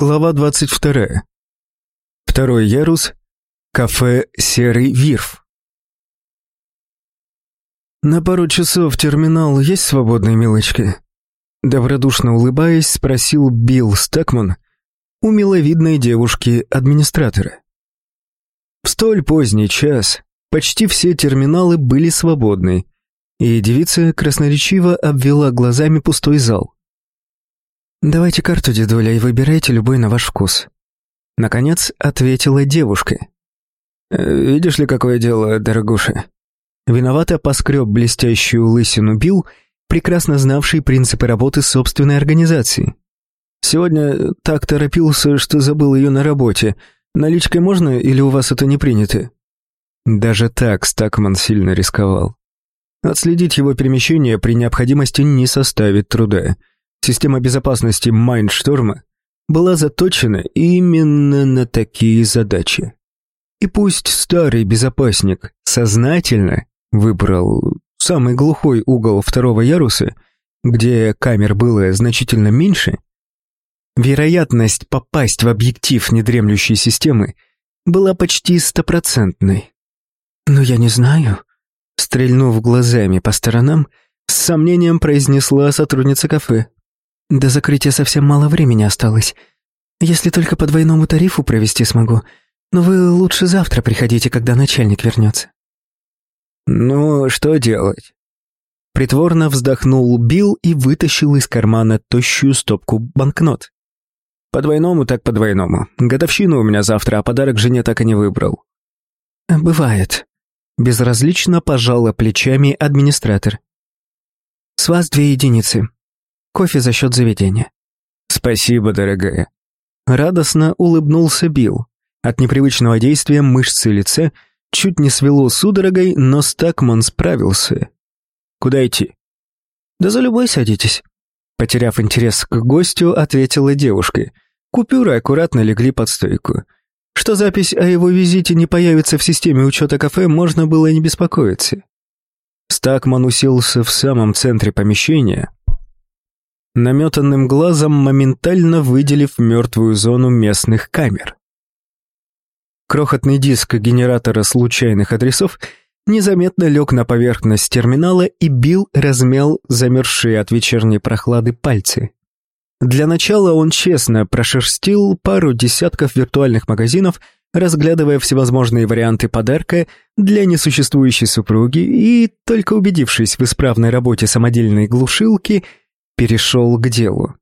Глава 22. Второй ярус. Кафе «Серый Вирф». «На пару часов терминал есть свободные милочки?» Добродушно улыбаясь, спросил Билл Стэкман у миловидной девушки-администратора. В столь поздний час почти все терминалы были свободны, и девица красноречиво обвела глазами пустой зал. «Давайте карту, дедуля, и выбирайте любой на ваш вкус». Наконец ответила девушка. «Э, «Видишь ли, какое дело, дорогуша?» Виновато поскреб блестящую лысину Билл, прекрасно знавший принципы работы собственной организации. «Сегодня так торопился, что забыл ее на работе. Наличкой можно или у вас это не принято?» Даже так Стакман сильно рисковал. Отследить его перемещение при необходимости не составит труда — Система безопасности Майншторма была заточена именно на такие задачи. И пусть старый безопасник сознательно выбрал самый глухой угол второго яруса, где камер было значительно меньше, вероятность попасть в объектив недремлющей системы была почти стопроцентной. «Но я не знаю», — стрельнув глазами по сторонам, с сомнением произнесла сотрудница кафе. До закрытия совсем мало времени осталось. Если только по двойному тарифу провести смогу. Но вы лучше завтра приходите, когда начальник вернется». «Ну, что делать?» Притворно вздохнул Билл и вытащил из кармана тощую стопку банкнот. «По двойному так по двойному. Годовщина у меня завтра, а подарок жене так и не выбрал». «Бывает». Безразлично пожала плечами администратор. «С вас две единицы. Кофе за счет заведения». «Спасибо, дорогая». Радостно улыбнулся Билл. От непривычного действия мышцы лица чуть не свело судорогой, но Стакман справился. «Куда идти?» «Да за любой садитесь». Потеряв интерес к гостю, ответила девушка. Купюры аккуратно легли под стойку. Что запись о его визите не появится в системе учета кафе, можно было не беспокоиться. Стакман уселся в самом центре помещения, наметанным глазом моментально выделив мертвую зону местных камер. Крохотный диск генератора случайных адресов незаметно лег на поверхность терминала и бил размял замерзшие от вечерней прохлады пальцы. Для начала он честно прошерстил пару десятков виртуальных магазинов, разглядывая всевозможные варианты подарка для несуществующей супруги и, только убедившись в исправной работе самодельной глушилки, перешел к делу.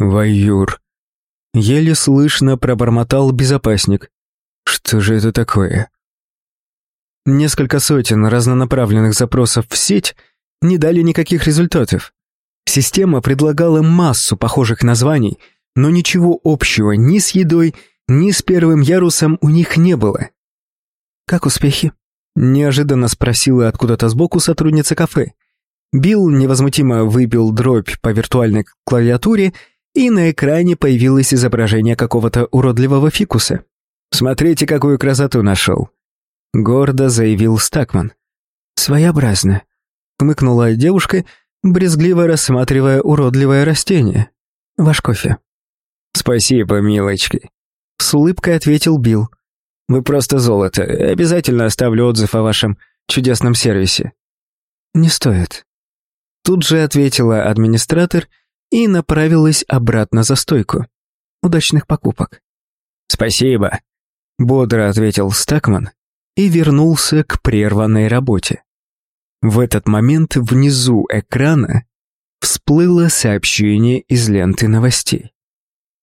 «Ваюр». Еле слышно пробормотал безопасник. «Что же это такое?» Несколько сотен разнонаправленных запросов в сеть не дали никаких результатов. Система предлагала массу похожих названий, но ничего общего ни с едой, ни с первым ярусом у них не было. «Как успехи?» – неожиданно спросила откуда-то сбоку сотрудница кафе. Билл невозмутимо выбил дробь по виртуальной клавиатуре, и на экране появилось изображение какого-то уродливого фикуса. «Смотрите, какую красоту нашел!» Гордо заявил Стакман. «Своеобразно», — хмыкнула девушка, брезгливо рассматривая уродливое растение. «Ваш кофе». «Спасибо, милочки», — с улыбкой ответил Билл. «Вы просто золото. Обязательно оставлю отзыв о вашем чудесном сервисе». «Не стоит», Тут же ответила администратор и направилась обратно за стойку. Удачных покупок. Спасибо, бодро ответил Стакман и вернулся к прерванной работе. В этот момент внизу экрана всплыло сообщение из ленты новостей.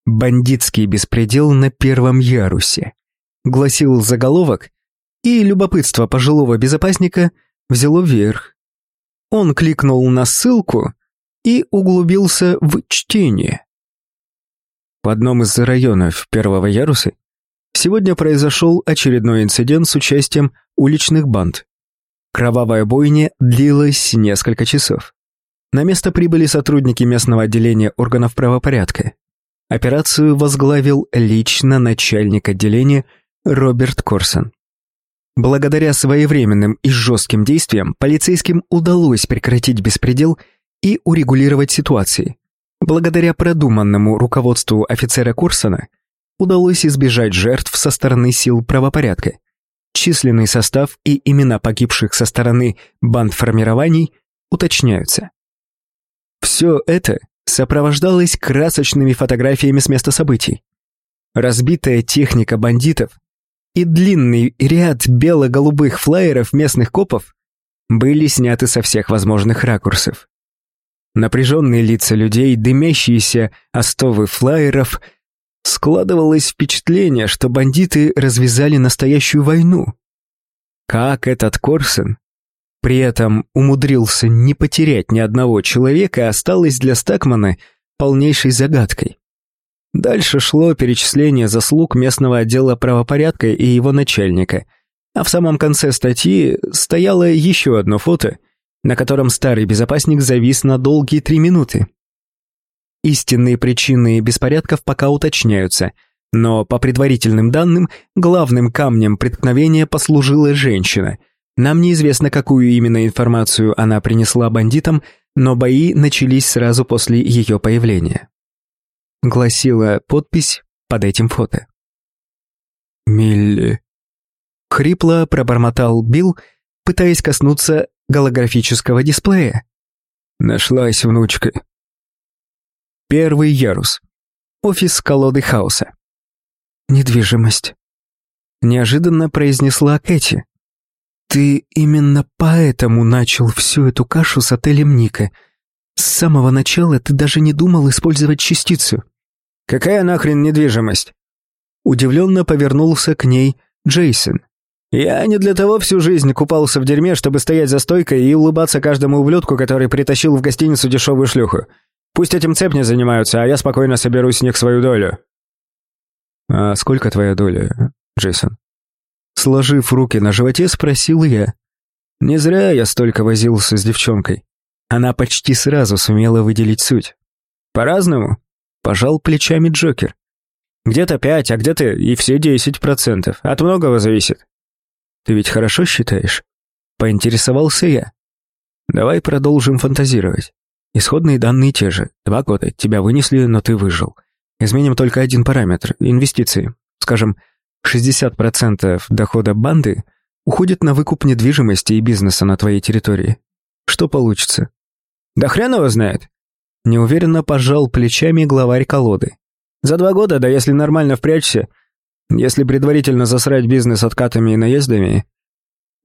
«Бандитский беспредел на первом ярусе», гласил заголовок, и любопытство пожилого безопасника взяло верх. Он кликнул на ссылку и углубился в чтение. В одном из районов первого яруса сегодня произошел очередной инцидент с участием уличных банд. Кровавая бойня длилась несколько часов. На место прибыли сотрудники местного отделения органов правопорядка. Операцию возглавил лично начальник отделения Роберт Корсон. Благодаря своевременным и жестким действиям полицейским удалось прекратить беспредел и урегулировать ситуации. Благодаря продуманному руководству офицера Курсона удалось избежать жертв со стороны сил правопорядка. Численный состав и имена погибших со стороны бандформирований уточняются. Все это сопровождалось красочными фотографиями с места событий. Разбитая техника бандитов и длинный ряд бело-голубых флаеров местных копов были сняты со всех возможных ракурсов. Напряженные лица людей, дымящиеся остовы флаеров, складывалось впечатление, что бандиты развязали настоящую войну. Как этот Корсен при этом умудрился не потерять ни одного человека, осталось для Стакмана полнейшей загадкой. Дальше шло перечисление заслуг местного отдела правопорядка и его начальника, а в самом конце статьи стояло еще одно фото, на котором старый безопасник завис на долгие три минуты. Истинные причины беспорядков пока уточняются, но по предварительным данным, главным камнем преткновения послужила женщина. Нам неизвестно, какую именно информацию она принесла бандитам, но бои начались сразу после ее появления гласила подпись под этим фото. «Милли». Хрипло пробормотал Билл, пытаясь коснуться голографического дисплея. Нашлась внучка. Первый ярус. Офис колоды хаоса. «Недвижимость», — неожиданно произнесла Кэти. «Ты именно поэтому начал всю эту кашу с отелем Ника. С самого начала ты даже не думал использовать частицу». Какая нахрен недвижимость?» Удивленно повернулся к ней Джейсон. «Я не для того всю жизнь купался в дерьме, чтобы стоять за стойкой и улыбаться каждому ублюдку, который притащил в гостиницу дешевую шлюху. Пусть этим цепни занимаются, а я спокойно соберу с них свою долю». «А сколько твоя доля, Джейсон?» Сложив руки на животе, спросил я. Не зря я столько возился с девчонкой. Она почти сразу сумела выделить суть. «По-разному. Пожал плечами Джокер. Где-то пять, а где-то и все десять процентов. От многого зависит. Ты ведь хорошо считаешь? Поинтересовался я. Давай продолжим фантазировать. Исходные данные те же. Два года. Тебя вынесли, но ты выжил. Изменим только один параметр – инвестиции. Скажем, 60% дохода банды уходит на выкуп недвижимости и бизнеса на твоей территории. Что получится? Да хрен его знает. Неуверенно пожал плечами главарь колоды. «За два года, да если нормально впрячься, если предварительно засрать бизнес откатами и наездами...»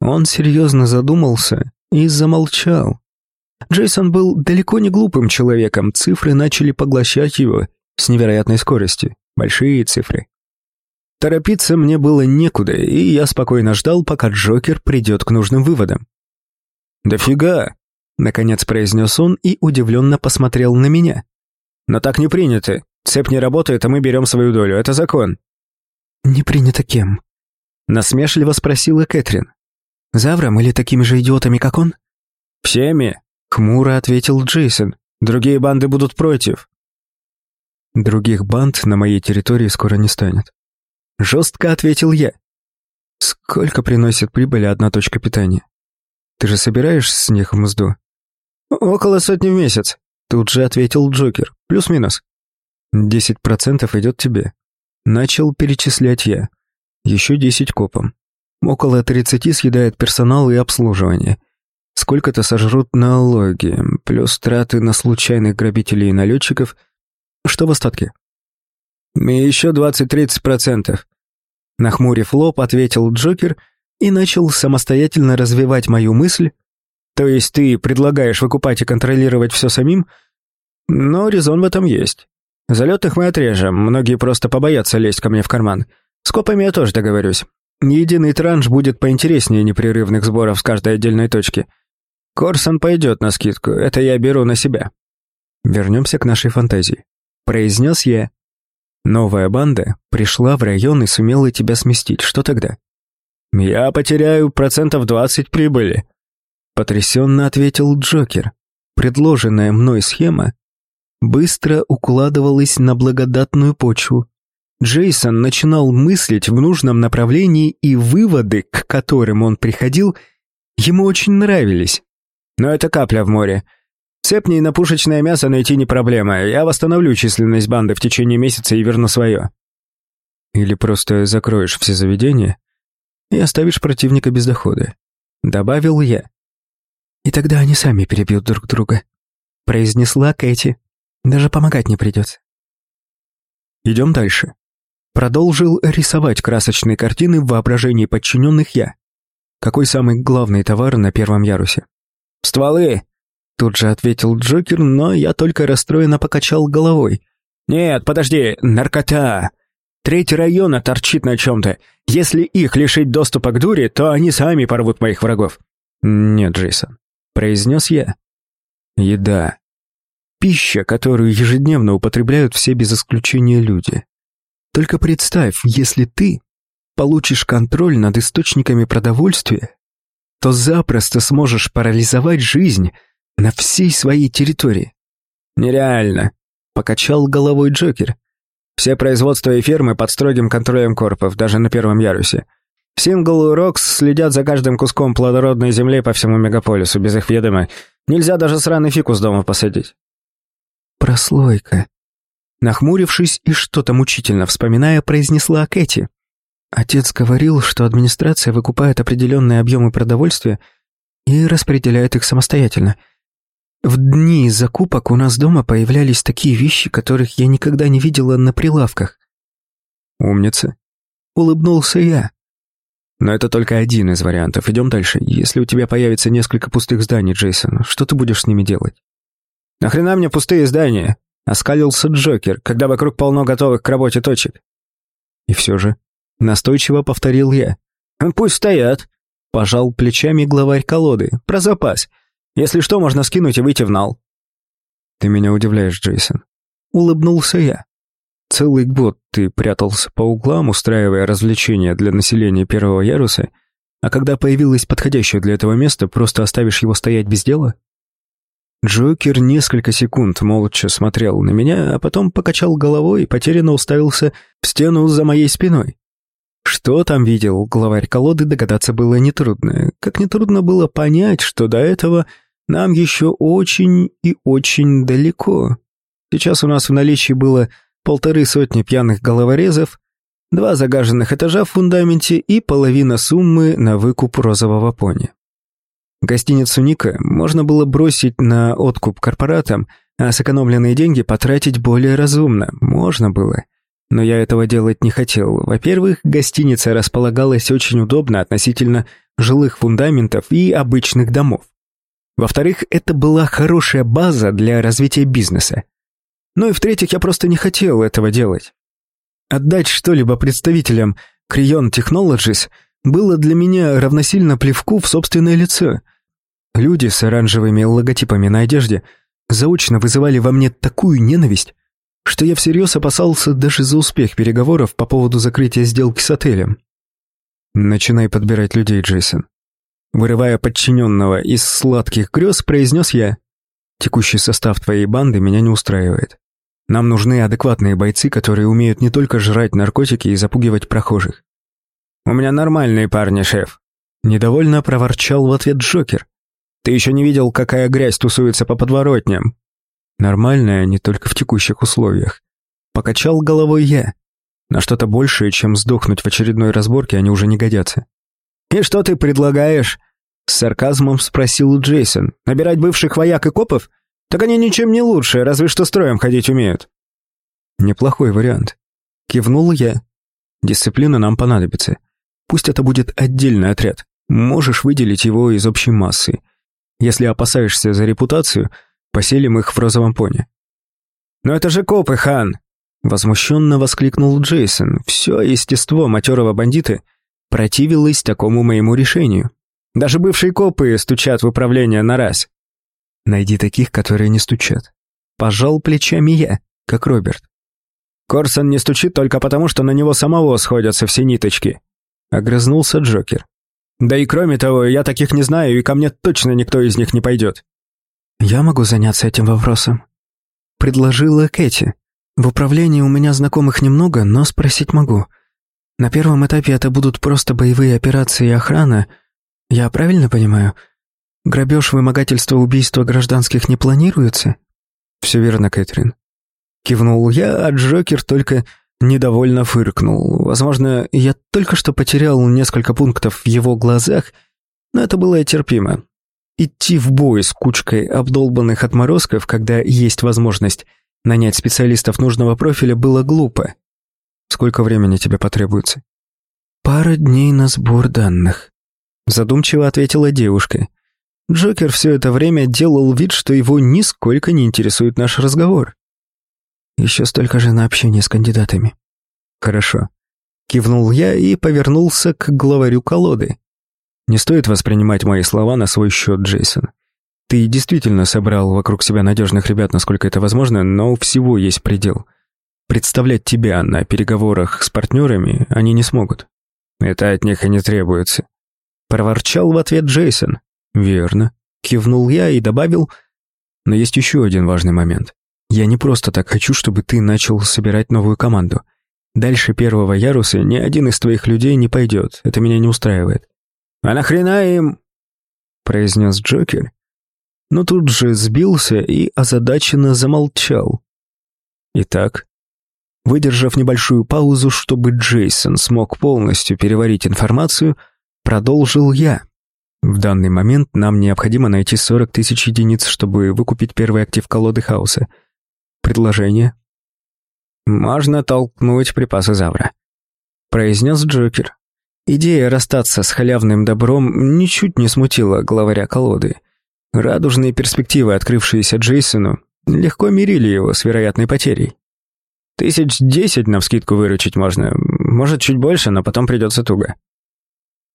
Он серьезно задумался и замолчал. Джейсон был далеко не глупым человеком, цифры начали поглощать его с невероятной скоростью, большие цифры. Торопиться мне было некуда, и я спокойно ждал, пока Джокер придет к нужным выводам. «Дофига!» Наконец произнес он и удивленно посмотрел на меня. «Но так не принято. Цепь не работает, а мы берем свою долю. Это закон». «Не принято кем?» Насмешливо спросила Кэтрин. «Завром или такими же идиотами, как он?» «Всеми», — хмуро ответил Джейсон. «Другие банды будут против». «Других банд на моей территории скоро не станет». Жестко ответил я. «Сколько приносит прибыли одна точка питания?» «Ты же собираешь с них мзду?» «Около сотни в месяц», — тут же ответил Джокер. «Плюс-минус». «Десять процентов идет тебе». Начал перечислять я. Еще десять копам. Около тридцати съедает персонал и обслуживание. Сколько-то сожрут налоги, плюс траты на случайных грабителей и налетчиков. Что в остатке? «Еще двадцать-тридцать процентов», — нахмурив лоб, ответил Джокер и начал самостоятельно развивать мою мысль, то есть ты предлагаешь выкупать и контролировать все самим? Но резон в этом есть. Залетных мы отрежем, многие просто побоятся лезть ко мне в карман. С копами я тоже договорюсь. Единый транш будет поинтереснее непрерывных сборов с каждой отдельной точки. Корсон пойдет на скидку, это я беру на себя. Вернемся к нашей фантазии. Произнес я. Новая банда пришла в район и сумела тебя сместить. Что тогда? Я потеряю процентов двадцать прибыли. Потрясенно ответил Джокер. Предложенная мной схема быстро укладывалась на благодатную почву. Джейсон начинал мыслить в нужном направлении, и выводы, к которым он приходил, ему очень нравились. Но это капля в море. Цепни на пушечное мясо найти не проблема. Я восстановлю численность банды в течение месяца и верну свое. Или просто закроешь все заведения и оставишь противника без дохода. Добавил я. И тогда они сами перебьют друг друга. Произнесла Кэти. Даже помогать не придется. Идем дальше. Продолжил рисовать красочные картины в воображении подчиненных я. Какой самый главный товар на первом ярусе? «Стволы!» Тут же ответил Джокер, но я только расстроенно покачал головой. «Нет, подожди, наркота! Третий район торчит на чем-то. Если их лишить доступа к дуре, то они сами порвут моих врагов». «Нет, Джейсон», — произнес я. «Еда. Пища, которую ежедневно употребляют все без исключения люди. Только представь, если ты получишь контроль над источниками продовольствия, то запросто сможешь парализовать жизнь на всей своей территории. Нереально, покачал головой Джокер. Все производства и фермы под строгим контролем корпов, даже на первом ярусе. Сингл и Рокс следят за каждым куском плодородной земли по всему мегаполису, без их ведома. Нельзя даже сраный фикус дома посадить. Прослойка. Нахмурившись и что-то мучительно вспоминая, произнесла Кэти. Отец говорил, что администрация выкупает определенные объемы продовольствия и распределяет их самостоятельно. В дни закупок у нас дома появлялись такие вещи, которых я никогда не видела на прилавках. «Умница», — улыбнулся я. «Но это только один из вариантов. Идем дальше. Если у тебя появится несколько пустых зданий, Джейсон, что ты будешь с ними делать?» «Нахрена мне пустые здания?» — оскалился Джокер, когда вокруг полно готовых к работе точек. И все же, настойчиво повторил я. «Пусть стоят», — пожал плечами главарь колоды. «Про запас. Если что, можно скинуть и выйти в нал». «Ты меня удивляешь, Джейсон». Улыбнулся я. Целый год ты прятался по углам, устраивая развлечения для населения первого яруса, а когда появилось подходящее для этого место, просто оставишь его стоять без дела? Джокер несколько секунд молча смотрел на меня, а потом покачал головой и потерянно уставился в стену за моей спиной. Что там видел главарь колоды, догадаться было нетрудно. Как нетрудно было понять, что до этого нам еще очень и очень далеко. Сейчас у нас в наличии было полторы сотни пьяных головорезов, два загаженных этажа в фундаменте и половина суммы на выкуп розового пони. Гостиницу Ника можно было бросить на откуп корпоратам, а сэкономленные деньги потратить более разумно. Можно было. Но я этого делать не хотел. Во-первых, гостиница располагалась очень удобно относительно жилых фундаментов и обычных домов. Во-вторых, это была хорошая база для развития бизнеса. Ну и в-третьих, я просто не хотел этого делать. Отдать что-либо представителям Creon Technologies было для меня равносильно плевку в собственное лицо. Люди с оранжевыми логотипами на одежде заочно вызывали во мне такую ненависть, что я всерьез опасался даже за успех переговоров по поводу закрытия сделки с отелем. Начинай подбирать людей, Джейсон. Вырывая подчиненного из сладких грез, произнес я. Текущий состав твоей банды меня не устраивает. Нам нужны адекватные бойцы, которые умеют не только жрать наркотики и запугивать прохожих. У меня нормальные парни, шеф. Недовольно проворчал в ответ Джокер. Ты еще не видел, какая грязь тусуется по подворотням. Нормальная не только в текущих условиях. Покачал головой я. На что-то большее, чем сдохнуть в очередной разборке, они уже не годятся. «И что ты предлагаешь?» С сарказмом спросил Джейсон. «Набирать бывших вояк и копов? Так они ничем не лучше, разве что строем ходить умеют». «Неплохой вариант». Кивнул я. «Дисциплина нам понадобится. Пусть это будет отдельный отряд. Можешь выделить его из общей массы. Если опасаешься за репутацию, поселим их в розовом пони». «Но это же копы, хан!» Возмущенно воскликнул Джейсон. Все естество матерого бандита противилось такому моему решению. Даже бывшие копы стучат в управление на раз. Найди таких, которые не стучат. Пожал плечами я, как Роберт. Корсон не стучит только потому, что на него самого сходятся все ниточки. Огрызнулся Джокер. Да и кроме того, я таких не знаю, и ко мне точно никто из них не пойдет. Я могу заняться этим вопросом. Предложила Кэти. В управлении у меня знакомых немного, но спросить могу. На первом этапе это будут просто боевые операции и охрана. Я правильно понимаю? Грабеж, вымогательство, убийство гражданских не планируется? Все верно, Кэтрин. Кивнул я, а Джокер только недовольно фыркнул. Возможно, я только что потерял несколько пунктов в его глазах, но это было терпимо. Идти в бой с кучкой обдолбанных отморозков, когда есть возможность нанять специалистов нужного профиля, было глупо. Сколько времени тебе потребуется? Пара дней на сбор данных. Задумчиво ответила девушка. Джокер все это время делал вид, что его нисколько не интересует наш разговор. Еще столько же на общение с кандидатами. Хорошо. Кивнул я и повернулся к главарю колоды. Не стоит воспринимать мои слова на свой счет, Джейсон. Ты действительно собрал вокруг себя надежных ребят, насколько это возможно, но у всего есть предел. Представлять тебя на переговорах с партнерами они не смогут. Это от них и не требуется. Проворчал в ответ Джейсон. Верно. Кивнул я и добавил, но есть еще один важный момент. Я не просто так хочу, чтобы ты начал собирать новую команду. Дальше первого яруса ни один из твоих людей не пойдет. Это меня не устраивает. «А нахрена им?» — произнес Джокер, но тут же сбился и озадаченно замолчал. Итак, выдержав небольшую паузу, чтобы Джейсон смог полностью переварить информацию, продолжил я. В данный момент нам необходимо найти 40 тысяч единиц, чтобы выкупить первый актив колоды хаоса. Предложение? Можно толкнуть припасы Завра, произнес Джокер. Идея расстаться с халявным добром ничуть не смутила главаря колоды. Радужные перспективы, открывшиеся Джейсону, легко мирили его с вероятной потерей. Тысяч десять навскидку выручить можно, может, чуть больше, но потом придется туго.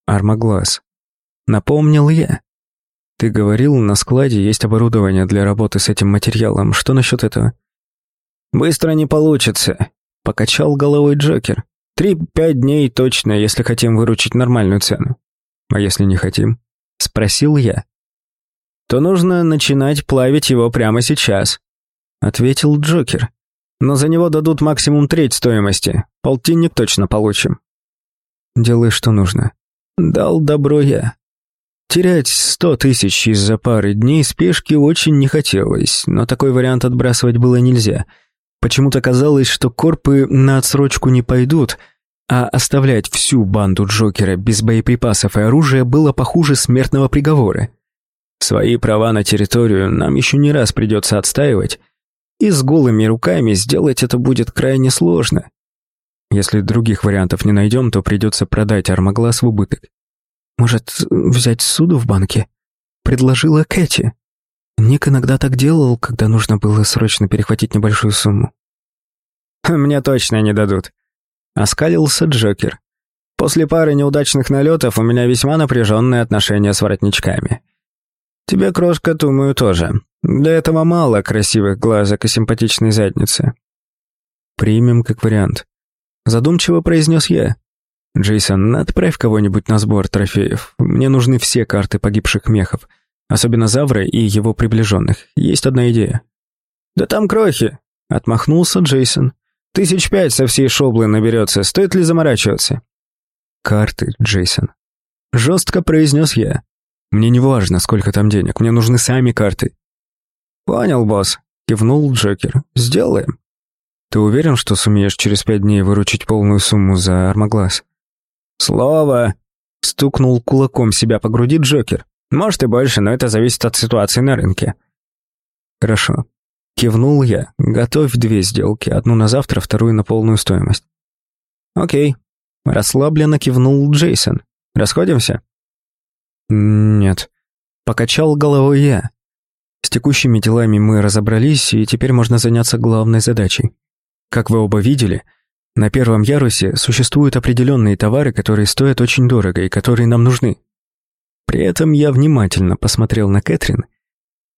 Армоглаз. Напомнил я. Ты говорил, на складе есть оборудование для работы с этим материалом. Что насчет этого? Быстро не получится, покачал головой Джокер. Три-пять дней точно, если хотим выручить нормальную цену. А если не хотим? Спросил я. То нужно начинать плавить его прямо сейчас, ответил Джокер. Но за него дадут максимум треть стоимости. Полтинник точно получим. Делай, что нужно. Дал добро я. Терять сто тысяч из-за пары дней спешки очень не хотелось, но такой вариант отбрасывать было нельзя — Почему-то казалось, что корпы на отсрочку не пойдут, а оставлять всю банду Джокера без боеприпасов и оружия было похуже смертного приговора. Свои права на территорию нам еще не раз придется отстаивать, и с голыми руками сделать это будет крайне сложно. Если других вариантов не найдем, то придется продать армоглаз в убыток. «Может, взять суду в банке?» — предложила Кэти. Ник иногда так делал, когда нужно было срочно перехватить небольшую сумму. «Мне точно не дадут», — оскалился Джокер. «После пары неудачных налетов у меня весьма напряженные отношения с воротничками. Тебе, крошка, думаю, тоже. Для этого мало красивых глазок и симпатичной задницы». «Примем как вариант», — задумчиво произнес я. «Джейсон, отправь кого-нибудь на сбор трофеев. Мне нужны все карты погибших мехов». Особенно Завра и его приближенных. Есть одна идея. «Да там крохи!» — отмахнулся Джейсон. «Тысяч пять со всей шоблы наберется. Стоит ли заморачиваться?» «Карты, Джейсон». Жестко произнес я. «Мне не важно, сколько там денег. Мне нужны сами карты». «Понял, босс», — кивнул Джокер. «Сделаем». «Ты уверен, что сумеешь через пять дней выручить полную сумму за армоглаз?» «Слово!» — стукнул кулаком себя по груди Джокер. Может и больше, но это зависит от ситуации на рынке. Хорошо. Кивнул я. Готовь две сделки, одну на завтра, вторую на полную стоимость. Окей. Расслабленно кивнул Джейсон. Расходимся? Нет. Покачал головой я. С текущими делами мы разобрались, и теперь можно заняться главной задачей. Как вы оба видели, на первом ярусе существуют определенные товары, которые стоят очень дорого и которые нам нужны. При этом я внимательно посмотрел на Кэтрин,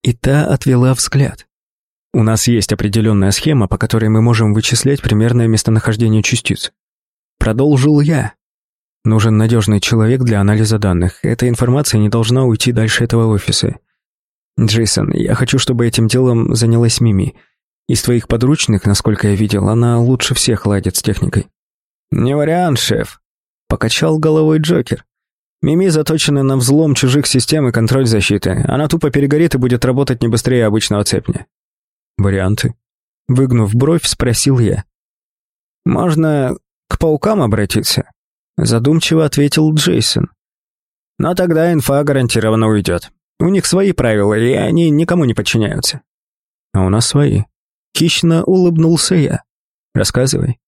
и та отвела взгляд. У нас есть определенная схема, по которой мы можем вычислять примерное местонахождение частиц. Продолжил я. Нужен надежный человек для анализа данных. Эта информация не должна уйти дальше этого офиса. Джейсон, я хочу, чтобы этим делом занялась Мими. Из твоих подручных, насколько я видел, она лучше всех ладит с техникой. Не вариант, шеф. Покачал головой Джокер. Мими заточена на взлом чужих систем и контроль защиты. Она тупо перегорит и будет работать не быстрее обычного цепня. Варианты? Выгнув бровь, спросил я. Можно к паукам обратиться, задумчиво ответил Джейсон. Но тогда инфа гарантированно уйдет. У них свои правила, и они никому не подчиняются. А у нас свои. Хищно улыбнулся я. Рассказывай.